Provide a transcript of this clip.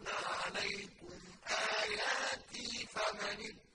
أَتْلَىٰ عَلَيْكُمْ آيَاتِي فَمَنِ